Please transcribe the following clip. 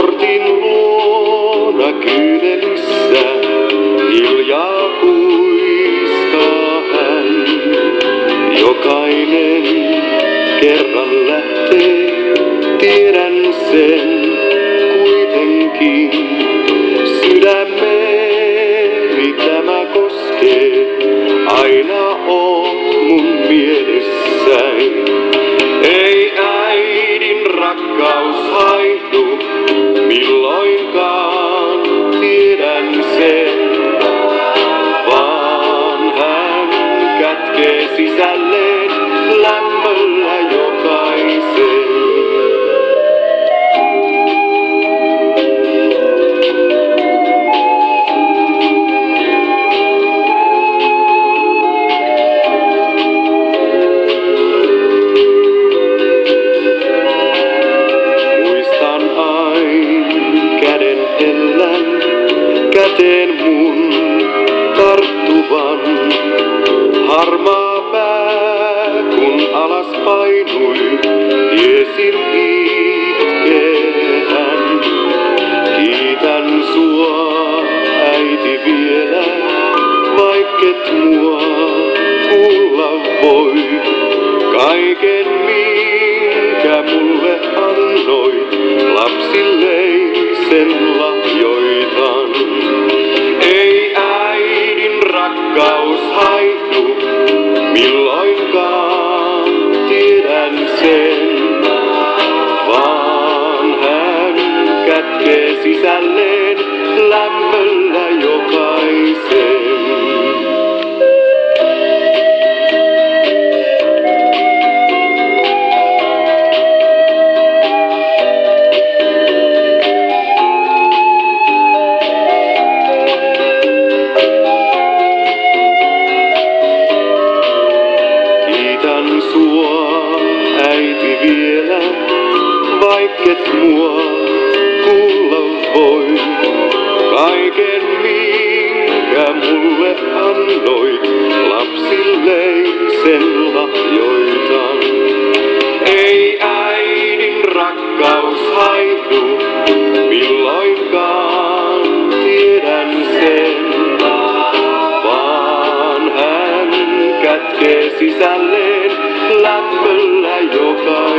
portin luona kyynelissä hiljaa puiskaa hän. Jokainen kerran lähtee, tiedän sen kuitenkin. Sydämeni tämä koskee, aina on. Käden hellän, käteen mun tarttuvan. Harmaa pää, kun alas painui, tiesin itkehän. Kiitän sua, äiti vielä, vaikket mua kuulla voi. Kaiken minkä mulle annoit, lapsilleisen lahjoitan. Ei äidin rakkaus haihdu, milloinkaan tiedän sen. Vaan hän kätkee sisälleen lämmöllä vaikket mua kuulla voi. Kaiken minkä mulle annoit, lapsilleisen lahjoitan. Ei äidin rakkaus haihdu, milloinkaan tiedän sen. Vaan hän kätkee sisälleen lämmöllä joka